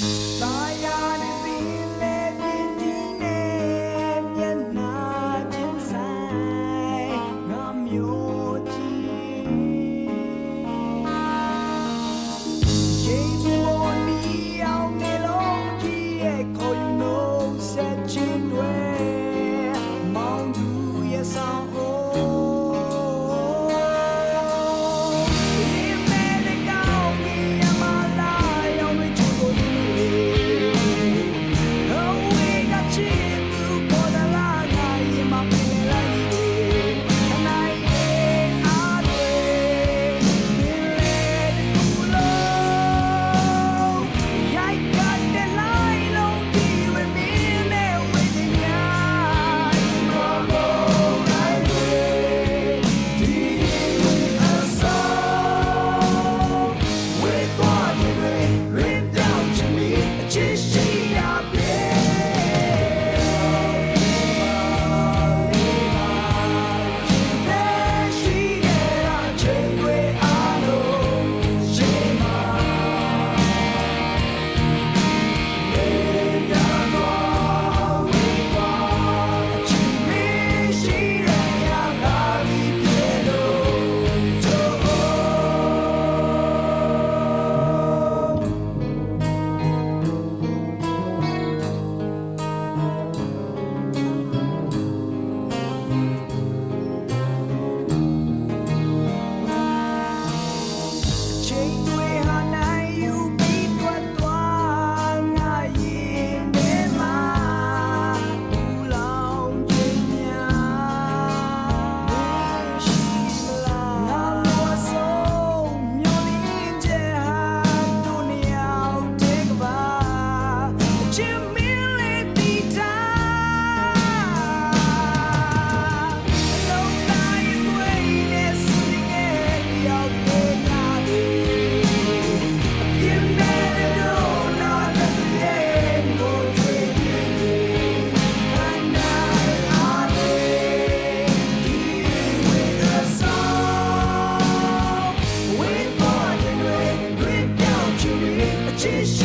ต Jesus.